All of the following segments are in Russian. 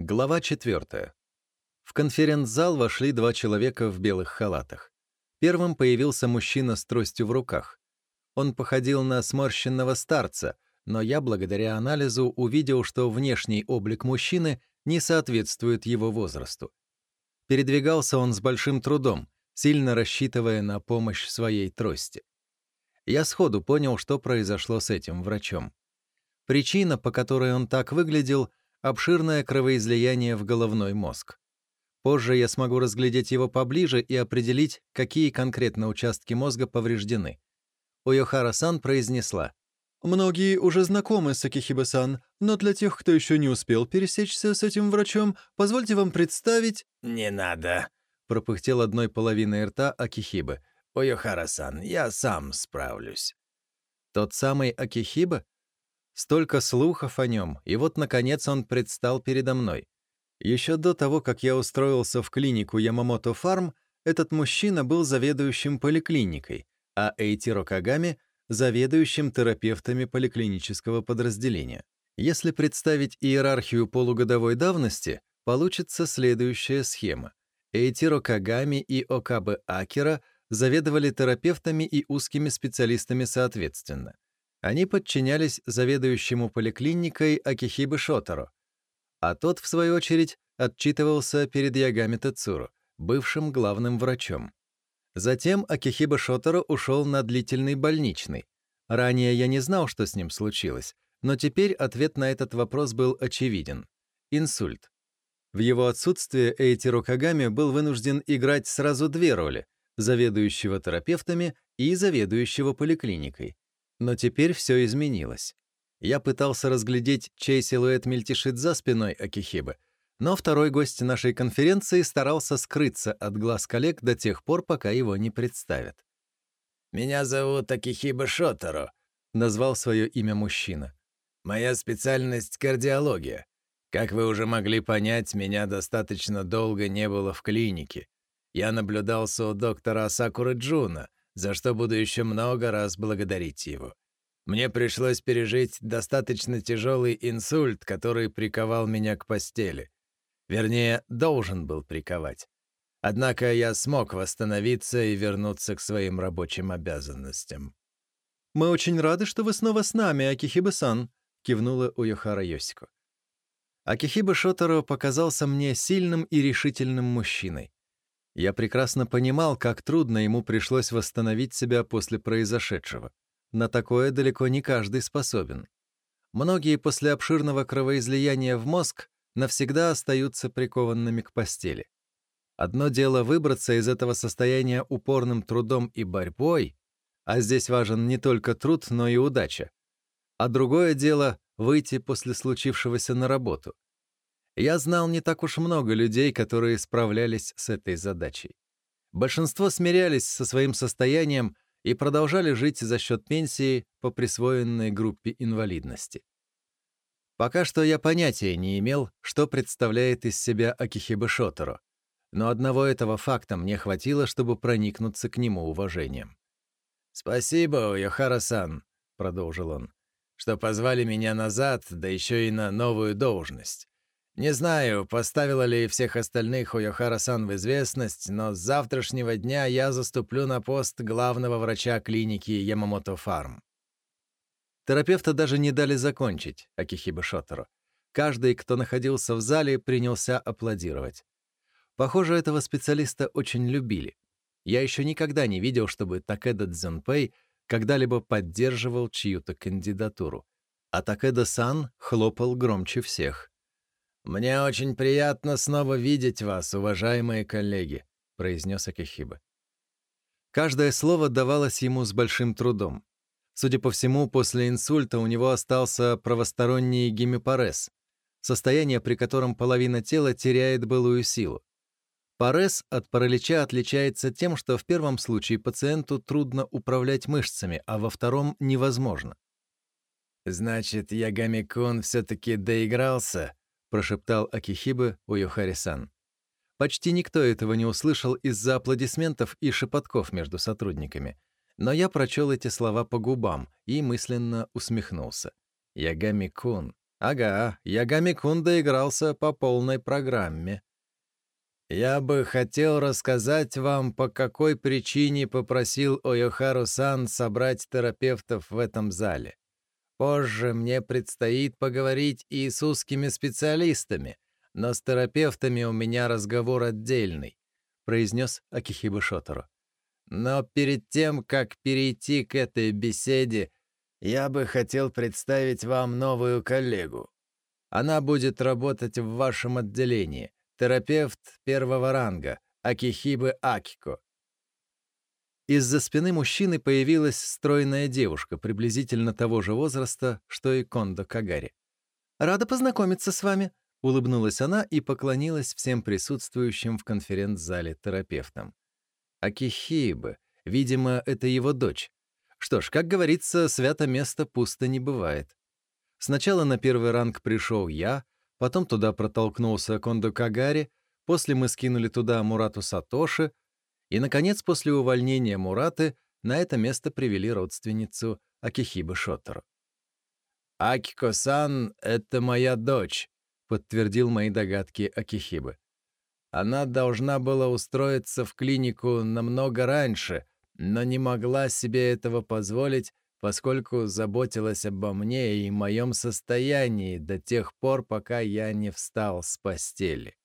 Глава 4. В конференц-зал вошли два человека в белых халатах. Первым появился мужчина с тростью в руках. Он походил на сморщенного старца, но я, благодаря анализу, увидел, что внешний облик мужчины не соответствует его возрасту. Передвигался он с большим трудом, сильно рассчитывая на помощь своей трости. Я сходу понял, что произошло с этим врачом. Причина, по которой он так выглядел, обширное кровоизлияние в головной мозг. Позже я смогу разглядеть его поближе и определить, какие конкретно участки мозга повреждены. Уйохара-сан произнесла. «Многие уже знакомы с Акихибе-сан, но для тех, кто еще не успел пересечься с этим врачом, позвольте вам представить...» «Не надо», — пропыхтел одной половиной рта Акихибе. «Уйохара-сан, я сам справлюсь». «Тот самый Акихиба?» Столько слухов о нем, и вот, наконец, он предстал передо мной. Еще до того, как я устроился в клинику Ямамото Фарм, этот мужчина был заведующим поликлиникой, а Эйтиро Кагами — заведующим терапевтами поликлинического подразделения. Если представить иерархию полугодовой давности, получится следующая схема. Эйтиро Кагами и Окабе Акера заведовали терапевтами и узкими специалистами соответственно — они подчинялись заведующему поликлиникой Акихибы Шотаро, а тот, в свою очередь, отчитывался перед Ягами Тацуру, бывшим главным врачом. Затем Акихиба Шотаро ушел на длительный больничный. Ранее я не знал, что с ним случилось, но теперь ответ на этот вопрос был очевиден. Инсульт. В его отсутствие Эйтиро Кагами был вынужден играть сразу две роли — заведующего терапевтами и заведующего поликлиникой. Но теперь все изменилось. Я пытался разглядеть, чей силуэт мельтешит за спиной Акихибы, но второй гость нашей конференции старался скрыться от глаз коллег до тех пор, пока его не представят. «Меня зовут Акихиба Шотаро», — назвал свое имя мужчина. «Моя специальность — кардиология. Как вы уже могли понять, меня достаточно долго не было в клинике. Я наблюдался у доктора Асакуры Джуна, за что буду еще много раз благодарить его. Мне пришлось пережить достаточно тяжелый инсульт, который приковал меня к постели. Вернее, должен был приковать. Однако я смог восстановиться и вернуться к своим рабочим обязанностям. «Мы очень рады, что вы снова с нами, Акихибе-сан», — кивнула Уюхара Йосико. Акихиба Шотаро показался мне сильным и решительным мужчиной. Я прекрасно понимал, как трудно ему пришлось восстановить себя после произошедшего. На такое далеко не каждый способен. Многие после обширного кровоизлияния в мозг навсегда остаются прикованными к постели. Одно дело выбраться из этого состояния упорным трудом и борьбой, а здесь важен не только труд, но и удача. А другое дело — выйти после случившегося на работу — я знал не так уж много людей, которые справлялись с этой задачей. Большинство смирялись со своим состоянием и продолжали жить за счет пенсии по присвоенной группе инвалидности. Пока что я понятия не имел, что представляет из себя Акихибе Шоторо, но одного этого факта мне хватило, чтобы проникнуться к нему уважением. «Спасибо, Йохара-сан», — продолжил он, — «что позвали меня назад, да еще и на новую должность. Не знаю, поставила ли всех остальных Уйохара-сан в известность, но с завтрашнего дня я заступлю на пост главного врача клиники Ямамото Фарм. Терапевта даже не дали закончить, Акихиба Шоторо. Каждый, кто находился в зале, принялся аплодировать. Похоже, этого специалиста очень любили. Я еще никогда не видел, чтобы Такеда Дзюнпэй когда-либо поддерживал чью-то кандидатуру. А Такеда-сан хлопал громче всех. «Мне очень приятно снова видеть вас, уважаемые коллеги», — произнес Акихиба. Каждое слово давалось ему с большим трудом. Судя по всему, после инсульта у него остался правосторонний гемипарез, состояние, при котором половина тела теряет былую силу. Парез от паралича отличается тем, что в первом случае пациенту трудно управлять мышцами, а во втором — невозможно. «Значит, Ягами-кун все-таки доигрался?» — прошептал Акихибы Уюхари-сан. Почти никто этого не услышал из-за аплодисментов и шепотков между сотрудниками, но я прочел эти слова по губам и мысленно усмехнулся. Ягами-кун. Ага, Ягами Кун доигрался по полной программе. Я бы хотел рассказать вам, по какой причине попросил Ойохару-сан собрать терапевтов в этом зале. Позже мне предстоит поговорить и с узкими специалистами, но с терапевтами у меня разговор отдельный», — произнес Акихиба Шотору. «Но перед тем, как перейти к этой беседе, я бы хотел представить вам новую коллегу. Она будет работать в вашем отделении, терапевт первого ранга, Акихибы Акико. Из-за спины мужчины появилась стройная девушка, приблизительно того же возраста, что и Кондо Кагари. «Рада познакомиться с вами», — улыбнулась она и поклонилась всем присутствующим в конференц-зале терапевтам. Акихибы, видимо, это его дочь. Что ж, как говорится, свято место пусто не бывает. Сначала на первый ранг пришел я, потом туда протолкнулся Кондо Кагари, после мы скинули туда Мурату Сатоши, и, наконец, после увольнения Мураты на это место привели родственницу Акихибы Шотору. «Акико-сан — это моя дочь», — подтвердил мои догадки Акихибы. «Она должна была устроиться в клинику намного раньше, но не могла себе этого позволить, поскольку заботилась обо мне и моем состоянии до тех пор, пока я не встал с постели.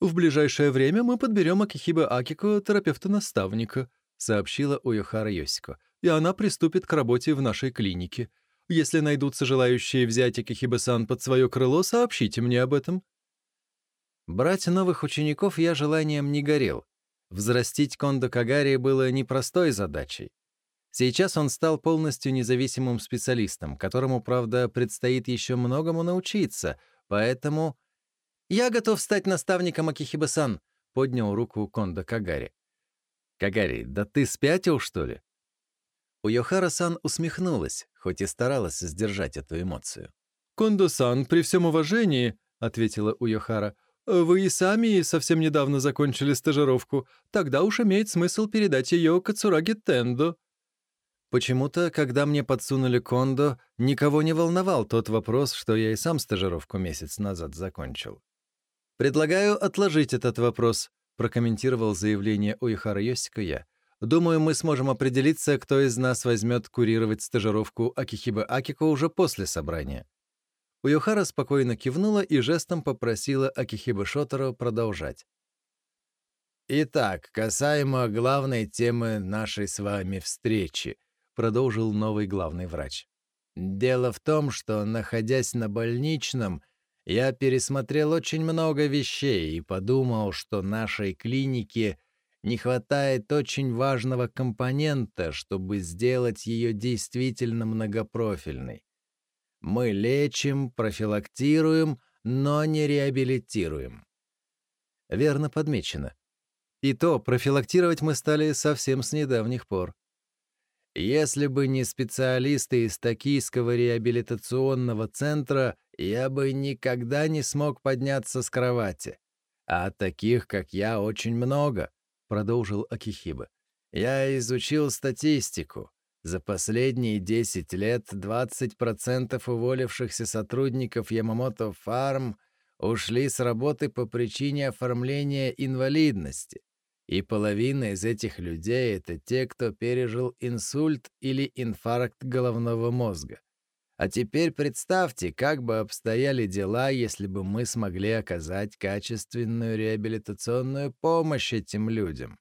«В ближайшее время мы подберем Акихибе Акико терапевта-наставника», сообщила Уюхара Йосико, «и она приступит к работе в нашей клинике. Если найдутся желающие взять Акихибе-сан под свое крыло, сообщите мне об этом». Брать новых учеников я желанием не горел. Взрастить Кондо Кагари было непростой задачей. Сейчас он стал полностью независимым специалистом, которому, правда, предстоит еще многому научиться, поэтому «Я готов стать наставником Акихибасан», — поднял руку Кондо Кагари. «Кагари, да ты спятил, что ли?» Уйохара-сан усмехнулась, хоть и старалась сдержать эту эмоцию. «Кондо-сан, при всем уважении», — ответила Уйохара, «вы и сами совсем недавно закончили стажировку. Тогда уж имеет смысл передать ее Кацураги Тендо». Почему-то, когда мне подсунули кондо, никого не волновал тот вопрос, что я и сам стажировку месяц назад закончил. «Предлагаю отложить этот вопрос», — прокомментировал заявление Уихара Йосика я. «Думаю, мы сможем определиться, кто из нас возьмет курировать стажировку Акихиба Акико уже после собрания». Уюхара спокойно кивнула и жестом попросила Акихиба Шоторо продолжать. «Итак, касаемо главной темы нашей с вами встречи», продолжил новый главный врач. «Дело в том, что, находясь на больничном, я пересмотрел очень много вещей и подумал, что нашей клинике не хватает очень важного компонента, чтобы сделать ее действительно многопрофильной. Мы лечим, профилактируем, но не реабилитируем. Верно подмечено. И то профилактировать мы стали совсем с недавних пор. Если бы не специалисты из Токийского реабилитационного центра, я бы никогда не смог подняться с кровати. А таких, как я, очень много, — продолжил Акихиба. Я изучил статистику. За последние 10 лет 20% уволившихся сотрудников Ямамото Фарм ушли с работы по причине оформления инвалидности. И половина из этих людей — это те, кто пережил инсульт или инфаркт головного мозга. А теперь представьте, как бы обстояли дела, если бы мы смогли оказать качественную реабилитационную помощь этим людям.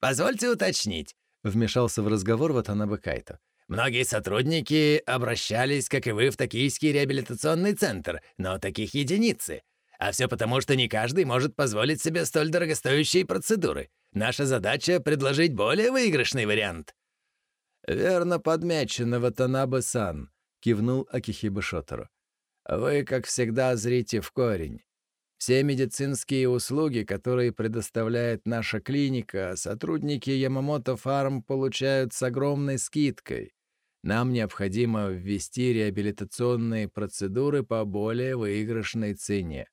«Позвольте уточнить», — вмешался в разговор Ватанабе Кайто. «Многие сотрудники обращались, как и вы, в Токийский реабилитационный центр, но таких единицы. А все потому, что не каждый может позволить себе столь дорогостоящие процедуры. Наша задача — предложить более выигрышный вариант». «Верно подмечено, Ватанабе-сан», — кивнул Акихиба Шотору. «Вы, как всегда, зрите в корень. Все медицинские услуги, которые предоставляет наша клиника, сотрудники Ямамото Фарм получают с огромной скидкой. Нам необходимо ввести реабилитационные процедуры по более выигрышной цене.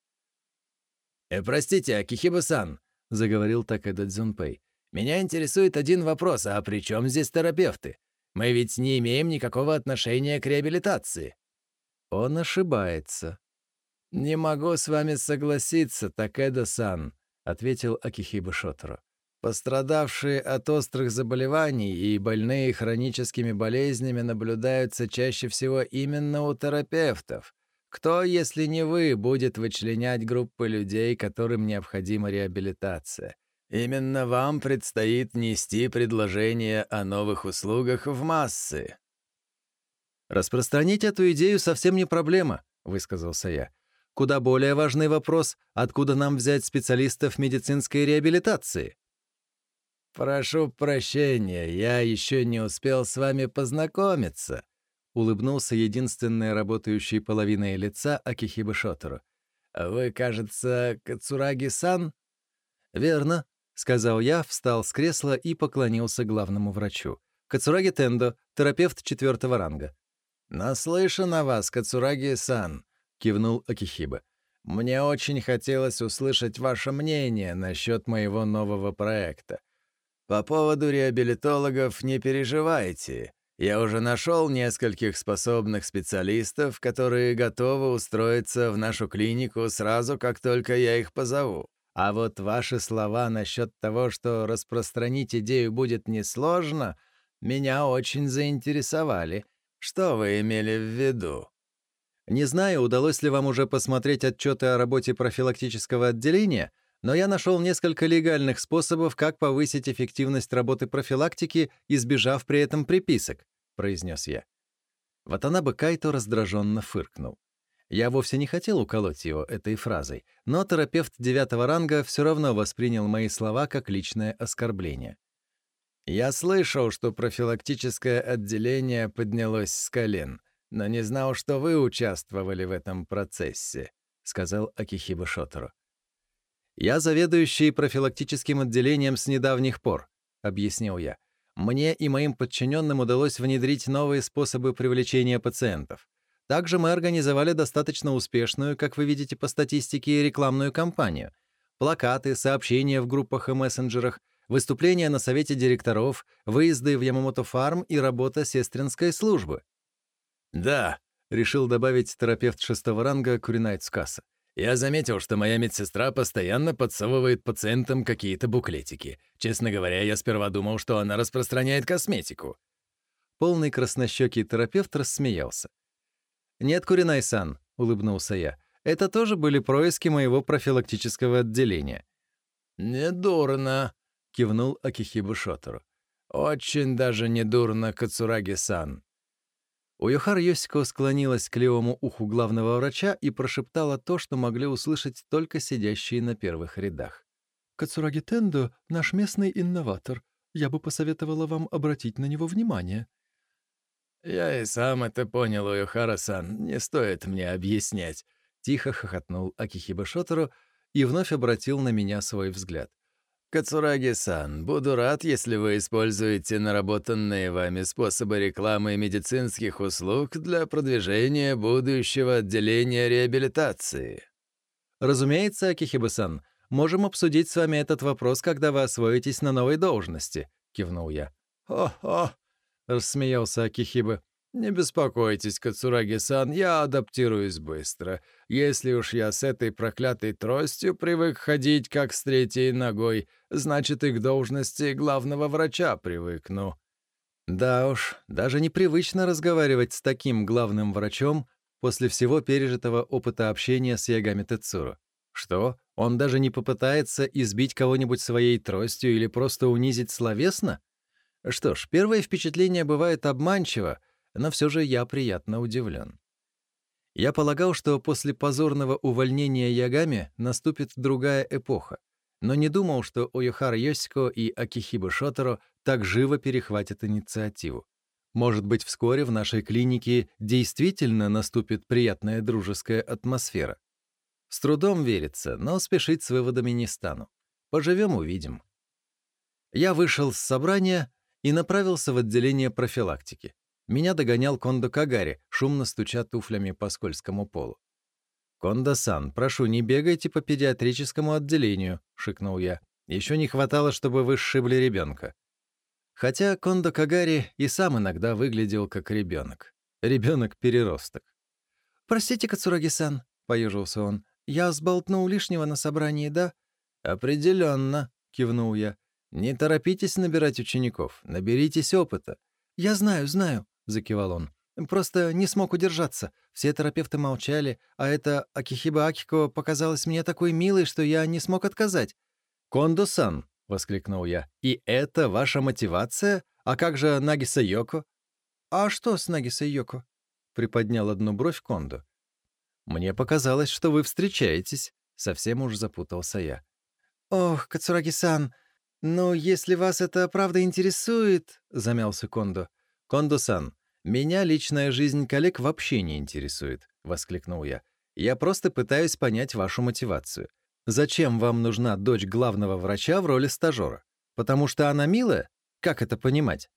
«Э, «Простите, Акихиба-сан», — заговорил Такэда Дзюнпэй. «Меня интересует один вопрос, а при чем здесь терапевты? Мы ведь не имеем никакого отношения к реабилитации». Он ошибается. «Не могу с вами согласиться, Такеда-сан», — ответил Акихиба Шоторо. «Пострадавшие от острых заболеваний и больные хроническими болезнями наблюдаются чаще всего именно у терапевтов. Кто, если не вы, будет вычленять группы людей, которым необходима реабилитация? Именно вам предстоит нести предложение о новых услугах в массы. «Распространить эту идею совсем не проблема», — высказался я. «Куда более важный вопрос, откуда нам взять специалистов медицинской реабилитации?» «Прошу прощения, я еще не успел с вами познакомиться», — улыбнулся единственной работающей половиной лица Акихибы Шотору. «Вы, кажется, Кацураги-сан?» «Верно», — сказал я, встал с кресла и поклонился главному врачу. «Кацураги Тендо, терапевт четвертого ранга». «Наслышан о вас, Кацураги-сан», — кивнул Акихиба. «Мне очень хотелось услышать ваше мнение насчет моего нового проекта. По поводу реабилитологов не переживайте. Я уже нашел нескольких способных специалистов, которые готовы устроиться в нашу клинику сразу, как только я их позову. А вот ваши слова насчет того, что распространить идею будет несложно, меня очень заинтересовали. Что вы имели в виду? Не знаю, удалось ли вам уже посмотреть отчеты о работе профилактического отделения, но я нашел несколько легальных способов, как повысить эффективность работы профилактики, избежав при этом приписок, произнес я. Ватанабе Кайто раздраженно фыркнул. Я вовсе не хотел уколоть его этой фразой, но терапевт девятого ранга все равно воспринял мои слова как личное оскорбление. «Я слышал, что профилактическое отделение поднялось с колен, но не знал, что вы участвовали в этом процессе», — сказал Акихиба Шотору. «Я заведующий профилактическим отделением с недавних пор», — объяснил я. «Мне и моим подчиненным удалось внедрить новые способы привлечения пациентов. Также мы организовали достаточно успешную, как вы видите по статистике, рекламную кампанию. Плакаты, сообщения в группах и мессенджерах, выступления на совете директоров, выезды в Ямамото-фарм и работа сестринской службы. «Да», — решил добавить терапевт шестого ранга Куринайт Скаса. «Я заметил, что моя медсестра постоянно подсовывает пациентам какие-то буклетики. Честно говоря, я сперва думал, что она распространяет косметику». Полный краснощекий терапевт рассмеялся. «Нет, Куринай-сан», — улыбнулся я. «Это тоже были происки моего профилактического отделения». «Недурно», — кивнул Акихибу Шотору. «Очень даже недурно, Кацураги-сан». Уюхар Йосико склонилась к левому уху главного врача и прошептала то, что могли услышать только сидящие на первых рядах. «Кацураги Тендо — наш местный инноватор. Я бы посоветовала вам обратить на него внимание. «Я и сам это понял, Уюхара-сан, не стоит мне объяснять», — тихо хохотнул Акихиба Шотору и вновь обратил на меня свой взгляд. «Кацураги-сан, буду рад, если вы используете наработанные вами способы рекламы медицинских услуг для продвижения будущего отделения реабилитации». «Разумеется, Акихиба-сан, можем обсудить с вами этот вопрос, когда вы освоитесь на новой должности», — кивнул я. «Хо-хо, — рассмеялся Акихиба. «Не беспокойтесь, Кацураги-сан, я адаптируюсь быстро. Если уж я с этой проклятой тростью привык ходить как с третьей ногой, значит и к должности главного врача привыкну». Да уж, даже непривычно разговаривать с таким главным врачом после всего пережитого опыта общения с Ягами Тецуру. Что, он даже не попытается избить кого-нибудь своей тростью или просто унизить словесно? Что ж, первое впечатление бывает обманчиво, но все же я приятно удивлен. Я полагал, что после позорного увольнения Ягами наступит другая эпоха, но не думал, что Ойохара Йосико и Акихиба Шотеро так живо перехватят инициативу. Может быть, вскоре в нашей клинике действительно наступит приятная дружеская атмосфера. С трудом верится, но спешить с выводами не стану. Поживем — увидим. Я вышел с собрания, и направился в отделение профилактики. Меня догонял Кондо Кагари, шумно стуча туфлями по скользкому полу. «Кондо-сан, прошу, не бегайте по педиатрическому отделению», — шикнул я. «Еще не хватало, чтобы вы сшибли ребенка». Хотя Кондо Кагари и сам иногда выглядел как ребенок. Ребенок-переросток. «Простите, Кацураги-сан», — поежился он. «Я сболтнул лишнего на собрании, да?» «Определенно», — кивнул я. «Не торопитесь набирать учеников, наберитесь опыта». «Я знаю, знаю», — закивал он. «Просто не смог удержаться. Все терапевты молчали, а эта Акихиба Акико показалась мне такой милой, что я не смог отказать». «Кондо-сан», — воскликнул я, — «и это ваша мотивация? А как же Нагиса Йоко?» «А что с Нагиса Йоко?» — приподнял одну бровь Кондо. «Мне показалось, что вы встречаетесь», — совсем уж запутался я. «Ох, Кацураги-сан, ну, если вас это правда интересует...» — замялся Кондо. «Кондо-сан, меня личная жизнь коллег вообще не интересует», — воскликнул я. «Я просто пытаюсь понять вашу мотивацию. Зачем вам нужна дочь главного врача в роли стажера? Потому что она милая? Как это понимать?»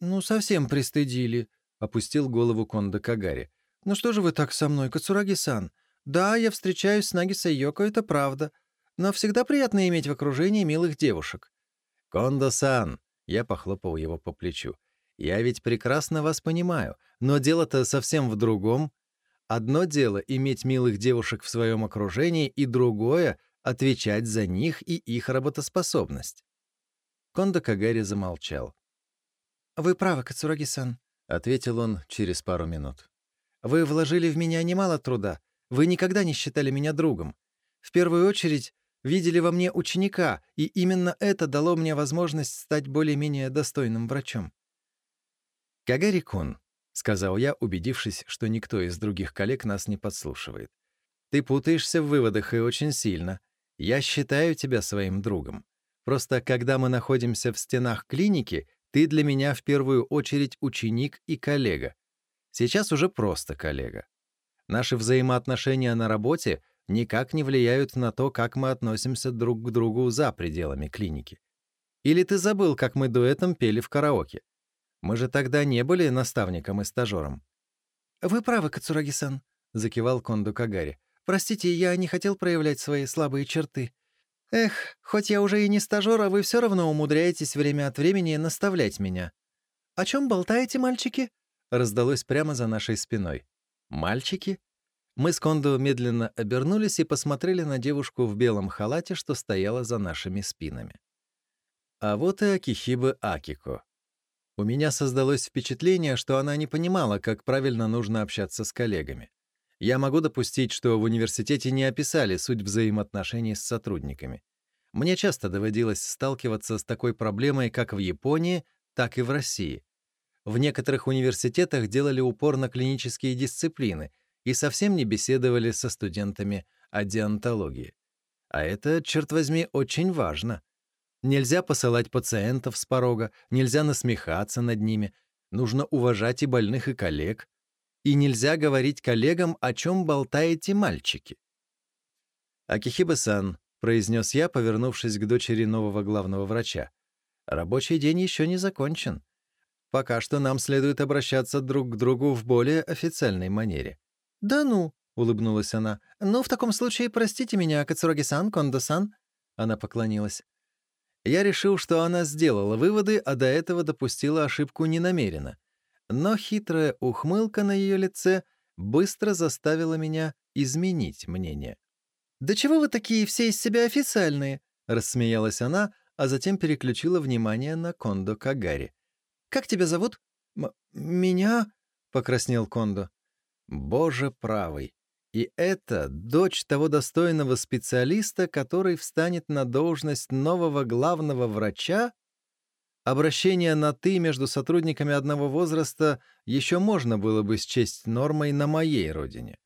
«Ну, совсем пристыдили», — опустил голову Кондо Кагари. «Ну что же вы так со мной, Кацураги-сан? Да, я встречаюсь с Нагисой Йоко, это правда. Но всегда приятно иметь в окружении милых девушек». «Кондо-сан», — я похлопал его по плечу. «Я ведь прекрасно вас понимаю, но дело-то совсем в другом. Одно дело — иметь милых девушек в своем окружении, и другое — отвечать за них и их работоспособность». Кондо Кагари замолчал. «Вы правы, Кацураги-сан», — ответил он через пару минут. «Вы вложили в меня немало труда. Вы никогда не считали меня другом. В первую очередь, видели во мне ученика, и именно это дало мне возможность стать более-менее достойным врачом». «Кагари-кун», — сказал я, убедившись, что никто из других коллег нас не подслушивает. «Ты путаешься в выводах и очень сильно. Я считаю тебя своим другом. Просто когда мы находимся в стенах клиники, ты для меня в первую очередь ученик и коллега. Сейчас уже просто коллега. Наши взаимоотношения на работе никак не влияют на то, как мы относимся друг к другу за пределами клиники. Или ты забыл, как мы дуэтом пели в караоке? Мы же тогда не были наставником и стажером. «Вы правы, Кацураги-сан», — закивал Кондо Кагари. «Простите, я не хотел проявлять свои слабые черты. Эх, хоть я уже и не стажер, а вы все равно умудряетесь время от времени наставлять меня. О чем болтаете, мальчики? Раздалось прямо за нашей спиной. Мальчики? Мы с Кондо медленно обернулись и посмотрели на девушку в белом халате, что стояла за нашими спинами. А вот и Акихиба Акико. У меня создалось впечатление, что она не понимала, как правильно нужно общаться с коллегами. Я могу допустить, что в университете не описали суть взаимоотношений с сотрудниками. Мне часто доводилось сталкиваться с такой проблемой как в Японии, так и в России. В некоторых университетах делали упор на клинические дисциплины и совсем не беседовали со студентами о диантологии. А это, черт возьми, очень важно. Нельзя посылать пациентов с порога, нельзя насмехаться над ними, нужно уважать и больных, и коллег, и нельзя говорить коллегам, о чем болтаете мальчики. «Акихиба-сан», — произнес я, повернувшись к дочери нового главного врача, — «рабочий день еще не закончен. Пока что нам следует обращаться друг к другу в более официальной манере». «Да ну», — улыбнулась она. «Ну, в таком случае простите меня, Кацураги-сан, Кондо-сан». Она поклонилась. Я решил, что она сделала выводы, а до этого допустила ошибку ненамеренно но хитрая ухмылка на ее лице быстро заставила меня изменить мнение. «Да чего вы такие все из себя официальные?» — рассмеялась она, а затем переключила внимание на Кондо Кагари. «Как тебя зовут?» «Меня?» — покраснел Кондо. «Боже правый! И это дочь того достойного специалиста, который встанет на должность нового главного врача Обращение на «ты» между сотрудниками одного возраста еще можно было бы счесть нормой на моей родине.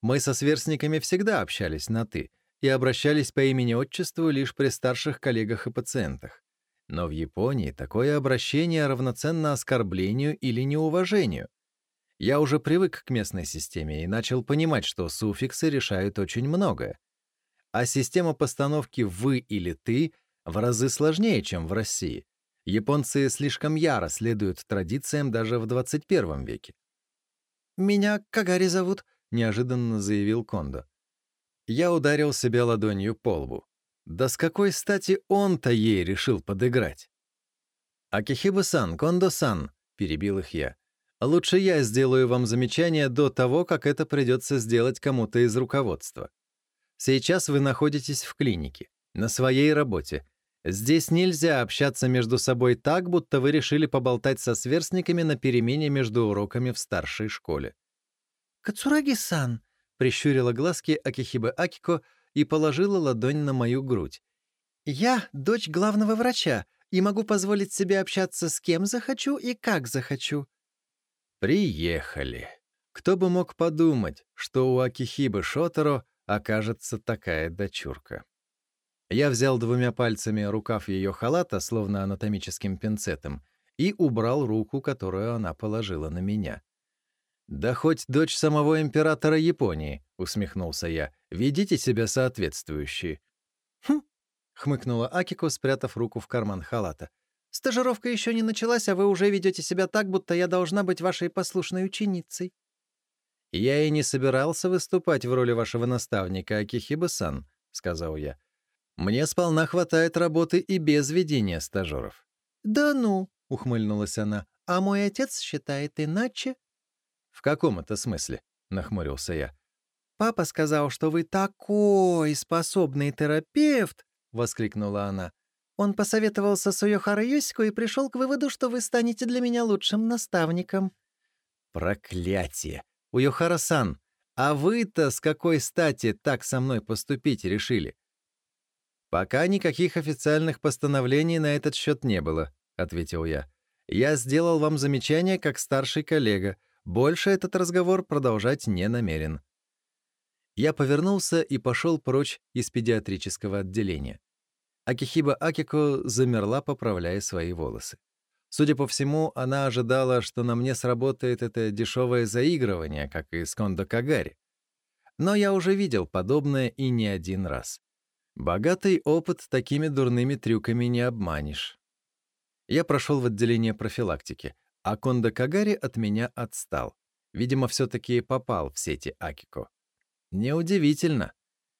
Мы со сверстниками всегда общались на «ты» и обращались по имени-отчеству лишь при старших коллегах и пациентах. Но в Японии такое обращение равноценно оскорблению или неуважению. Я уже привык к местной системе и начал понимать, что суффиксы решают очень многое. А система постановки «вы» или «ты» в разы сложнее, чем в России. Японцы слишком яро следуют традициям даже в 21 веке. «Меня Кагари зовут», — неожиданно заявил Кондо. Я ударил себя ладонью по лбу. Да с какой стати он-то ей решил подыграть? «Акихиба-сан, Кондо-сан», — перебил их я. Лучше я сделаю вам замечание до того, как это придется сделать кому-то из руководства. Сейчас вы находитесь в клинике, на своей работе. Здесь нельзя общаться между собой так, будто вы решили поболтать со сверстниками на перемене между уроками в старшей школе. «Кацураги-сан», — прищурила глазки Акихибе Акико и положила ладонь на мою грудь. «Я дочь главного врача и могу позволить себе общаться с кем захочу и как захочу». «Приехали. Кто бы мог подумать, что у Акихибы Шотаро окажется такая дочурка». Я взял двумя пальцами рукав ее халата, словно анатомическим пинцетом, и убрал руку, которую она положила на меня. «Да хоть дочь самого императора Японии», — усмехнулся я, — «ведите себя соответствующе». «Хм», — хмыкнула Акико, спрятав руку в карман халата. «Стажировка еще не началась, а вы уже ведете себя так, будто я должна быть вашей послушной ученицей». «Я и не собирался выступать в роли вашего наставника, Акихиба-сан», — сказал я. «Мне сполна хватает работы и без ведения стажеров». «Да ну», — ухмыльнулась она, — «а мой отец считает иначе». «В каком это смысле?» — нахмурился я. «Папа сказал, что вы такой способный терапевт!» — воскликнула она. «Он посоветовался с Уёхара Юсико и пришел к выводу, что вы станете для меня лучшим наставником». «Проклятие! Уёхара-сан, а вы-то с какой стати так со мной поступить решили?» «Пока никаких официальных постановлений на этот счет не было», — ответил я. «Я сделал вам замечание как старший коллега. Больше этот разговор продолжать не намерен. Я повернулся и пошел прочь из педиатрического отделения. Акихиба Акико замерла, поправляя свои волосы. Судя по всему, она ожидала, что на мне сработает это дешевое заигрывание, как и с Кондо Кагари. Но я уже видел подобное и не один раз. Богатый опыт такими дурными трюками не обманешь. Я прошел в отделение профилактики. А Кондо Кагари от меня отстал. Видимо, все-таки попал в сети Акико. Неудивительно.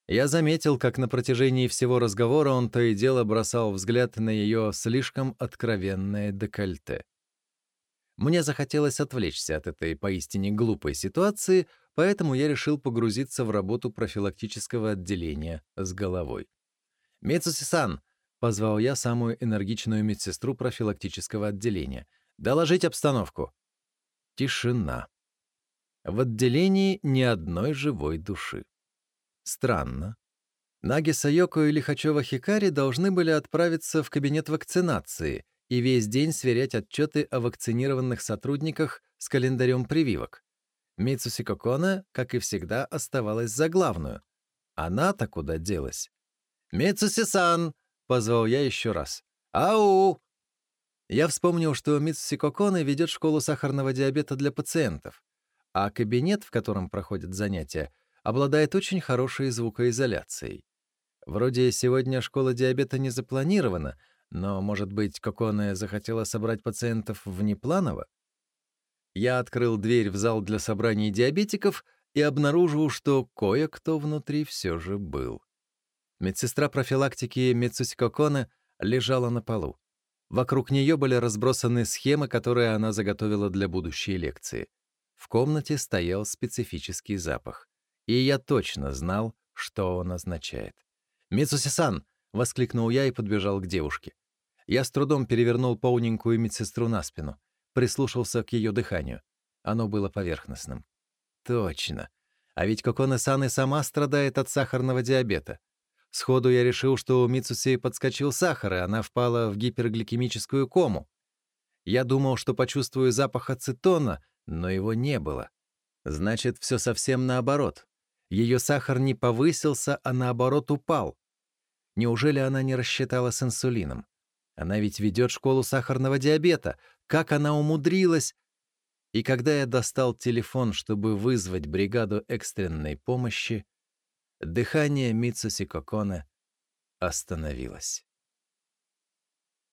Я заметил, как на протяжении всего разговора он то и дело бросал взгляд на ее слишком откровенное декольте. Мне захотелось отвлечься от этой поистине глупой ситуации, поэтому я решил погрузиться в работу профилактического отделения с головой. «Мицуси-сан!» — позвал я самую энергичную медсестру профилактического отделения — Доложить обстановку. Тишина. В отделении ни одной живой души. Странно. Наги Сайоко и Лихачева Хикари должны были отправиться в кабинет вакцинации и весь день сверять отчеты о вакцинированных сотрудниках с календарем прививок. Мицуси Кокона, как и всегда, оставалась за главную. Она-то куда делась? «Мицуси-сан!» — позвал я еще раз. «Ау!» Я вспомнил, что Митсуси Коконе ведет школу сахарного диабета для пациентов, а кабинет, в котором проходят занятия, обладает очень хорошей звукоизоляцией. Вроде сегодня школа диабета не запланирована, но, может быть, Коконе захотела собрать пациентов внепланово? Я открыл дверь в зал для собраний диабетиков и обнаружил, что кое-кто внутри все же был. Медсестра профилактики Митсуси Коконе лежала на полу. Вокруг нее были разбросаны схемы, которые она заготовила для будущей лекции. В комнате стоял специфический запах. И я точно знал, что он означает. «Митсуси-сан!» — воскликнул я и подбежал к девушке. Я с трудом перевернул полненькую медсестру на спину, прислушался к ее дыханию. Оно было поверхностным. «Точно. А ведь Коконе-сан и сама страдает от сахарного диабета. Сходу я решил, что у Мицуси подскочил сахар, и она впала в гипергликемическую кому. Я думал, что почувствую запах ацетона, но его не было. Значит, все совсем наоборот. Ее сахар не повысился, а наоборот упал. Неужели она не рассчитала с инсулином? Она ведь ведет школу сахарного диабета. Как она умудрилась? И когда я достал телефон, чтобы вызвать бригаду экстренной помощи, Дыхание Митсуси Коконе остановилось.